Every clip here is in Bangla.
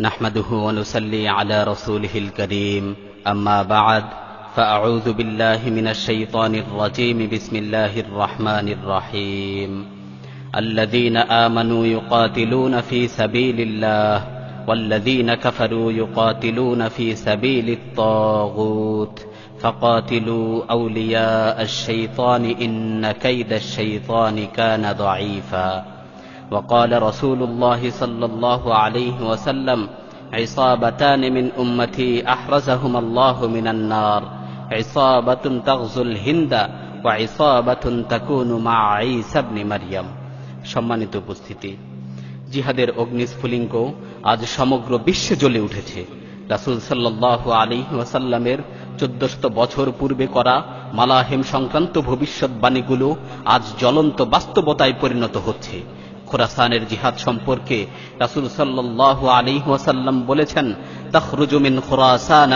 نحمده ونصلي على رسوله الكريم. أما بعد فأعوذ بالله من الشيطان الرجيم. بسم الله الرحمن الرحيم. الذين آمنوا يقاتلون في سبيل الله والذين كفروا يقاتلون في سبيل الطاغوت. فقاتلوا أولياء الشيطان إن كيد الشيطان كان ضعيفا. وقال رسول الله صلى الله عليه وسلم عصابتان من أمتي أحرزهما الله من النار عصابة تغزو الهند وعصابة تكون مع عيسى بن مريم সম্মানিত উপস্থিতি জিহাদের অগ্নিস্ফুলিঙ্গ আজ সমগ্র বিশ্বে জ্বলে উঠেছে রাসুল সাল্লাহ আলী ওয়াসাল্লামের চোদ্দশত বছর পূর্বে করা মালাহেম সংক্রান্ত ভবিষ্যৎবাণীগুলো আজ জ্বলন্ত বাস্তবতায় পরিণত হচ্ছে খোরাসানের জিহাদ সম্পর্কে রাসুল সাল্লাহ আলী ওয়াসাল্লাম বলেছেন, তখরুজু মিন খোরাসান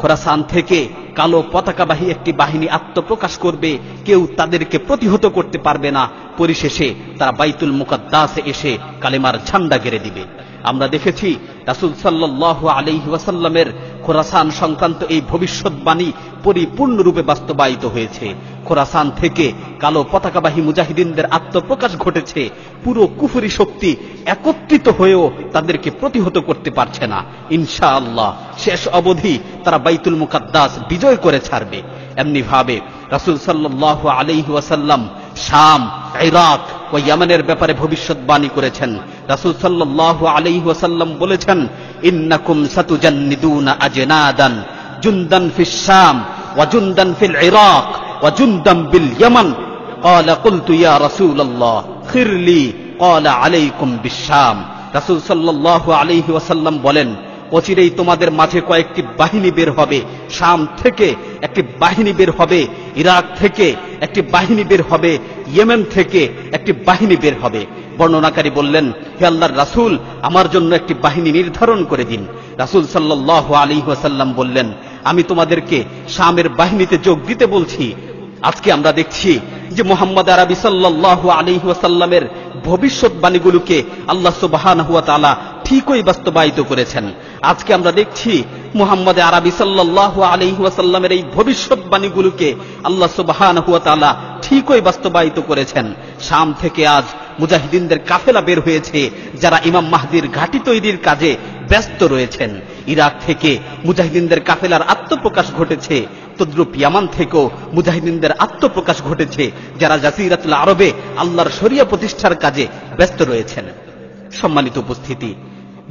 খোরাসান থেকে কালো পতাকাবাহী একটি বাহিনী আত্মপ্রকাশ করবে, কেউ তাদেরকে প্রতিহত করতে পারবে না, পরিশেষে তারা বাইতুল মুকাদ্দাসে এসে কালেমার ঝান্ডা গেড়ে দিবে। আমরা দেখেছি রাসুল সাল্লাহ আলহি ওয়াসাল্লামের খোরাসান সংক্রান্ত এই ভবিষ্যৎবাণী পরিপূর্ণরূপে বাস্তবায়িত হয়েছে। খোরাসান থেকে কালো পতাকাবাহী মুজাহিদিনদের আত্মপ্রকাশ ঘটেছে। পুরো কুফুরি শক্তি একত্রিত হয়েও তাদেরকে প্রতিহত করতে পারছে না। ইনশা আল্লাহ শেষ অবধি তারা বাইতুল মুকাদ্দাস বিজয় করে ছাড়বে। এমনি ভাবে রাসুল সাল্লাহ আলহি ওয়াসাল্লাম শাম, ইরাক ও ইয়ামানের ব্যাপারে ভবিষ্যৎবাণী করেছেন। রাসুল সাল্লাহ আলহি ওয়াসাল্লাম বলেছেন ইন্নাকুম সাতুজান্নিদুনা আজনাদান জুনদান ফিস শাম ওয়াজুনদান ফিল ইরাক ওয়াজুনদান বিল ইয়ামান قال قلت يا رسول الله خر لي قال عليكم بالشام রাসূল সাল্লাল্লাহু আলাইহি ওয়াসাল্লাম বলেন অচিরেই তোমাদের মাঝে কয়েকটি বাহিনী বের হবে। শাম থেকে একটি বাহিনী বের হবে, ইরাক থেকে একটি বাহিনী বের হবে, ইয়েমেন থেকে একটি বাহিনী বের হবে। বর্ণনাকারী বললেন, হে আল্লাহর রাসূল, আমার জন্য একটি বাহিনী নির্ধারণ করে দিন। রাসূল সাল্লাল্লাহু আলাইহি ওয়াসাল্লাম বললেন, আমি তোমাদেরকে শামের বাহিনীতে যোগ দিতে বলছি। আজকে আমরা দেখছি যে মোহাম্মদ আরবি সাল্লাল্লাহু আলাইহি ওয়াসাল্লামের ভবিষ্যৎবাণীগুলোকে আল্লাহ সুবহানাহু হুয়া তালা ঠিকই বাস্তবায়িত করেছেন। আজকে আমরা দেখছি মুহাম্মদ আরবি সাল্লাল্লাহু আলাইহি ওয়াসাল্লামের এই ভবিষ্যৎবাণীগুলোকে আল্লাহ সুবহানাহু ওয়া তাআলা ঠিকই বাস্তবায়িত করেছেন। শাম থেকে আজ মুজাহিদিনদের কাফেলা বের হয়েছে, যারা ইমাম মাহদির ঘাঁটি তৈরির কাজে ব্যস্ত রয়েছেন। ইরাক থেকে মুজাহিদিনদের কাফেলার আত্মপ্রকাশ ঘটেছে, তদ্রুপ ইয়ামান থেকেও মুজাহিদিনদের আত্মপ্রকাশ ঘটেছে, যারা জাসিরাতুল আরবে আল্লাহর শরিয়া প্রতিষ্ঠার কাজে ব্যস্ত রয়েছেন। সম্মানিত উপস্থিতি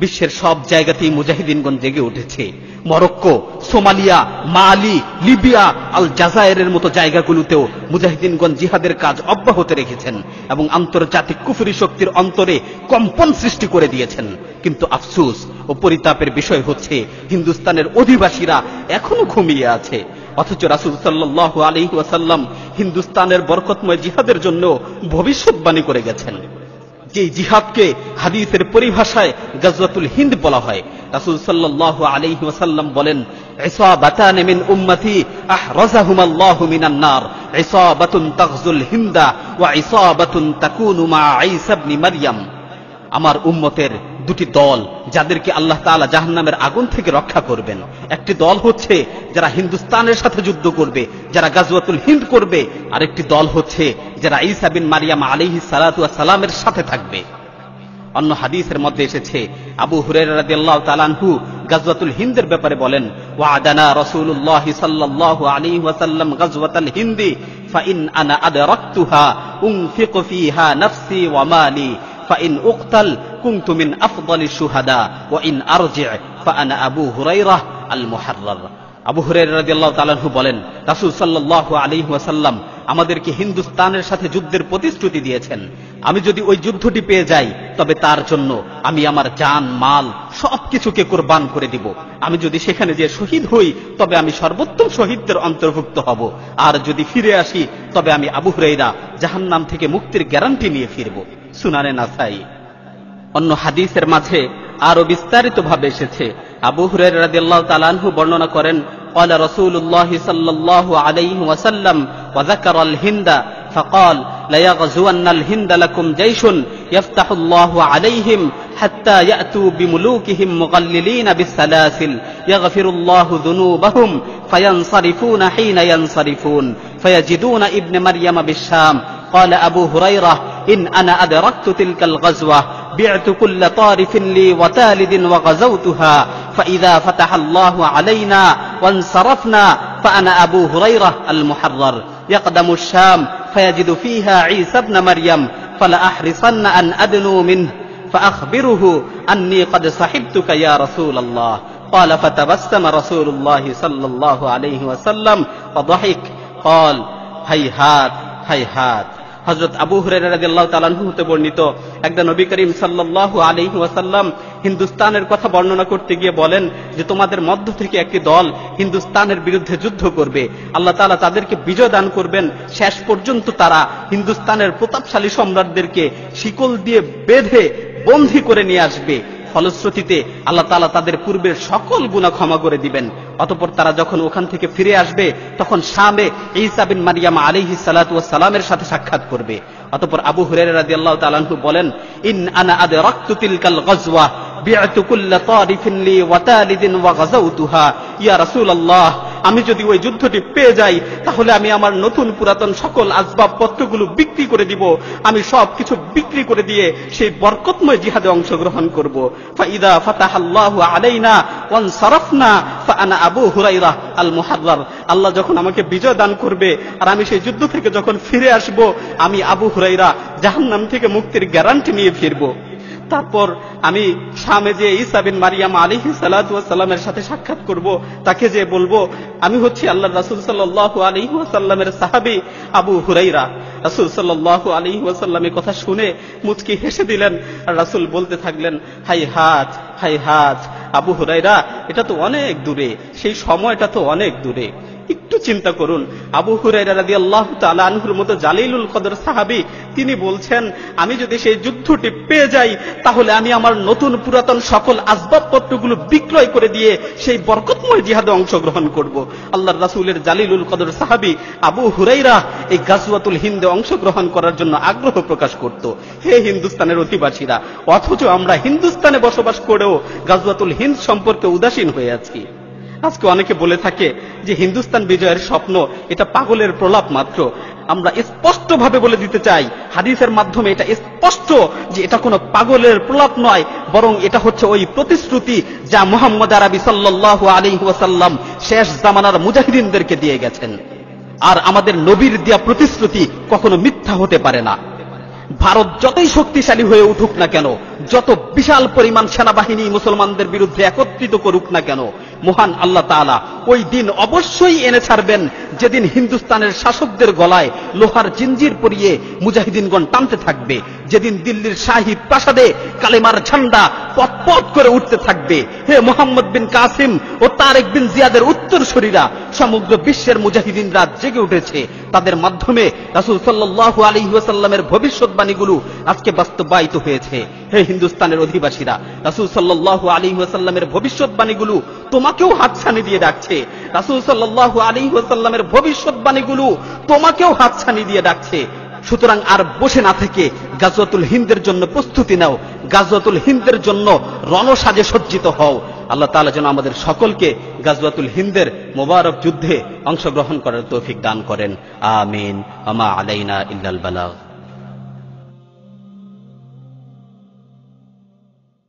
বিশ্বের সব জায়গাতেই মুজাহিদিনগণ জেগে উঠেছে। মরক্কো, সোমালিয়া, মালি, লিবিয়া, আল জাজায়ের মতো জায়গাগুলোতেও মুজাহিদিনগণ জিহাদের কাজ অব্যাহত রেখেছেন এবং আন্তর্জাতিক কুফুরি শক্তির অন্তরে কম্পন সৃষ্টি করে দিয়েছেন। কিন্তু আফসুস ও পরিতাপের বিষয় হচ্ছে, হিন্দুস্তানের অধিবাসীরা এখনও ঘুমিয়ে আছে। অথচ রাসুল সাল্লাহ আলী ওয়াসাল্লাম হিন্দুস্তানের বরকতময় জিহাদের জন্য ভবিষ্যৎবাণী করে গেছেন। যে জিহাদকে হাদিসের পরিভাষায় গজওয়াতুল হিন্দ বলা হয়। রাসূল সাল্লাল্লাহু আলাইহি ওয়াসাল্লাম বলেন আমার উম্মতের দুটি দল যাদেরকে আল্লাহ তাআলা জাহান্নামের আগুন থেকে রক্ষা করবেন। একটি দল হচ্ছে যারা হিন্দুস্তানের সাথে যুদ্ধ করবে, যারা গাজওয়াতুল হিন্দ করবে। আরেকটি দল হচ্ছে যারা ঈসা বিন মারিয়াম আলাইহিস সালাতু সালামের সাথে থাকবে। অন্য হাদিসের মধ্যে এসেছে, আবু হুরায়রা রাদিয়াল্লাহু তাআলা আনহু গাজওয়াতুল হিন্দের ব্যাপারে বলেন, ওয়াদানা রাসূলুল্লাহ সাল্লাল্লাহু আলাইহি ওয়াসাল্লাম গাজওয়াতুল হিন্দি, ফাইন আনা আদরাকতুহা উনফিকু ফিহা নাফসি ওয়া মালি, ফাইন উকতাল কুনতু মিন আফদালি শুহাদা, ওয়া ইন আরজি' ফাআনা আবু হুরায়রা আল মুহাররার আবু হুরায়রা রাদিয়াল্লাহু তাআলা আনহু বলেন, রাসূল সাল্লাল্লাহু আলাইহি ওয়াসাল্লাম আমাদেরকে হিন্দুস্তানের সাথে যুদ্ধের প্রতিশ্রুতি দিয়েছেন আমি যদি ওই যুদ্ধটি পেয়ে যাই তবে তার জন্য আমি আমার জান মাল সবকিছুকে কোরবান করে দিব আমি যদি সেখানে যে শহীদ হই তবে আমি সর্বোত্তম শহীদদের অন্তর্ভুক্ত হব আর যদি ফিরে আসি তবে আমি আবু হুরাইরা জাহান্নাম থেকে মুক্তির গ্যারান্টি নিয়ে ফিরব সুনানে নাসাই অন্য হাদিসের মাঝে আরো বিস্তারিত ভাবে এসেছে আবু হুরাইরা রাদিয়াল্লাহু তাআলা আনহু বর্ণনা করেন قال رسول الله صلى الله عليه وسلم وذكر الهند فقال ليغزون الهند لكم جيش يفتح الله عليهم حتى يأتوا بملوكهم مغللين بالسلاسل يغفر الله ذنوبهم فينصرفون حين ينصرفون فيجدون ابن مريم بالشام. قال أبو هريرة إن أنا أدركت تلك الغزوة بعت كل طارف لي وتالد وغزوتها فإذا فتح الله علينا وانصرفنا فأنا أبو هريرة المحرر. يقدم الشام فيجد فيها عيسى ابن مريم فلأحرصن أن أدنو منه فأخبره أني قد صحبتك يا رسول الله قال فتبسم رسول الله صلى الله عليه وسلم وضحك قال هيهات هيهات হজরত আবু হুরাইরাদিয়াল্লাহু তাআলাহু হতে বর্ণিত একদা নবী করিম সাল্লাল্লাহু আলাইহি ওয়াসাল্লাম হিন্দুস্তানের কথা বর্ণনা করতে গিয়ে বলেন যে তোমাদের মধ্য থেকে একটি দল হিন্দুস্তানের বিরুদ্ধে যুদ্ধ করবে। আল্লাহ তাআলা তাদেরকে বিজয় দান করবেন। শেষ পর্যন্ত তারা হিন্দুস্তানের প্রতাপশালী সম্রাটদেরকে শিকল দিয়ে বেঁধে বন্দী করে নিয়ে আসবে। ফলশ্রুতিতে আল্লাহ তালা তাদের পূর্বের সকল গুণা ক্ষমা করে দিবেন। অতপর তারা যখন ওখান থেকে ফিরে আসবে, তখন শামে ঈসা বিন মারিয়াম আলিহি সালামের সাথে সাক্ষাৎ করবে। অতপর আবু হুরেরা রাদিয়াল্লাহু তাআলাহু বলেন, ইন আনা আদরাকতু তিলকাল গজওয়া। আমি যদি ওই যুদ্ধটি পেয়ে যাই, তাহলে আমি আমার নতুন পুরাতন সকল আসবাবপত্রগুলো বিক্রি করে দিব। আমি সব কিছু বিক্রি করে দিয়ে সেই বরকতময় জিহাদে অংশগ্রহণ করব। আবু হুরাইরা আল আল্লাহ যখন আমাকে বিজয় দান করবে, আর আমি সেই যুদ্ধ থেকে যখন ফিরে আসব, আমি আবু হুরাইরা জাহান্নাম থেকে মুক্তির গ্যারান্টি নিয়ে ফিরবো। তারপর আমি শামে যে ঈসা বিন মারিয়াম আলিহি সালামের সাথে সাক্ষাৎ করব, তাকে যে বলব, আমি হচ্ছি আল্লাহ রাসুল সাল্লাহ আলী ওয়াসাল্লামের সাহাবি আবু হুরাইরা। রাসুল সাল্লাহ আলী ওয়াসাল্লামের কথা শুনে মুচকি হেসে দিলেন আর রাসুল বলতে থাকলেন, হাই হাত হাই হাত, আবু হুরাইরা, এটা তো অনেক দূরে, সেই সময়টা তো অনেক দূরে। একটু চিন্তা করুন। আবু হুরাইরা রাদিয়াল্লাহু তাআলা আনহুর মতো জালিলুল কদর সাহাবী, তিনি বলছেন, আমি যদি সেই যুদ্ধটি পেয়ে যাই, তাহলে আমি আমার নতুন পুরাতন সকল আসবাবপত্রগুলো বিক্রয় করে দিয়ে সেই বরকতময় জিহাদে অংশগ্রহণ করব। আল্লাহর রাসূলের জালিলুল কদর সাহাবী আবু হুরাইরা এই গাজওয়াতুল হিন্দে অংশগ্রহণ করার জন্য আগ্রহ প্রকাশ করত। হে হিন্দুস্তানের অধিবাসীরা অথচ আমরা হিন্দুস্তানে বসবাস করেও গাজুয়াতুল হিন্দ সম্পর্কে উদাসীন হয়ে আছি। আজকে অনেকে বলে থাকে যে হিন্দুস্তান বিজয়ের স্বপ্ন এটা পাগলের প্রলাপ মাত্র। আমরা স্পষ্টভাবে বলে দিতে চাই, হাদিসের মাধ্যমে এটা স্পষ্ট যে এটা কোনো পাগলের প্রলাপ নয়, বরং এটা হচ্ছে ওই প্রতিশ্রুতি যা মোহাম্মদ আরবি সাল্লাল্লাহু আলাইহি ওয়াসাল্লাম শেষ জামানার মুজাহিদিনদেরকে দিয়ে গেছেন। আর আমাদের নবীর দেয়া প্রতিশ্রুতি কখনো মিথ্যা হতে পারে না। ভারত যতই শক্তিশালী হয়ে উঠুক না কেন, যত বিশাল পরিমাণ সেনাবাহিনী মুসলমানদের বিরুদ্ধে একত্রিত করুক না কেন মহান আল্লাহ তাআলা ওই দিন অবশ্যই এনে ছাড়বেন। যেদিন হিন্দুস্তানের শাসকদের গলায় লোহার জিঞ্জির পরিয়ে মুজাহিদিনগণ টানতে থাকবে, যেদিন দিল্লির শাহী প্রাসাদে কালেমার ঝান্ডা পথ করে উঠতে থাকবে। হে মোহাম্মদ বিন কাসিম ও তারেক বিন জিয়াদের উত্তরসূরিরা, সমগ্র বিশ্বের মুজাহিদিনরা জেগে উঠেছে। তাদের মাধ্যমে রাসূল সাল্লাল্লাহু আলাইহি ওয়াসাল্লামের ভবিষ্যৎবাণীগুলো আজকে বাস্তবায়িত হয়েছে। হে হিন্দুস্তানের অধিবাসীরা, রাসূল সাল্লাল্লাহু আলাইহি ওয়াসাল্লামের ভবিষ্যৎবাণীগুলো তোমাকেও হাতছানি দিয়ে ডাকছে। রাসূল সাল্লাল্লাহু আলাইহি ওয়াসাল্লামের ভবিষ্যৎবাণীগুলো তোমাকেও হাতছানি দিয়ে ডাকছে। সুতরাং আর বসে না থেকে গাজওয়াতুল হিন্দের জন্য প্রস্তুতি নাও। গাজওয়াতুল হিন্দের জন্য রণসাজে সজ্জিত হও। আল্লাহ তাআলা যেন আমাদের সকলকে গাজওয়াতুল হিন্দের মোবারক যুদ্ধে অংশগ্রহণ করার তৌফিক দান করেন। আমিন। আমা আলাইনা ইল্লাল বালাগ।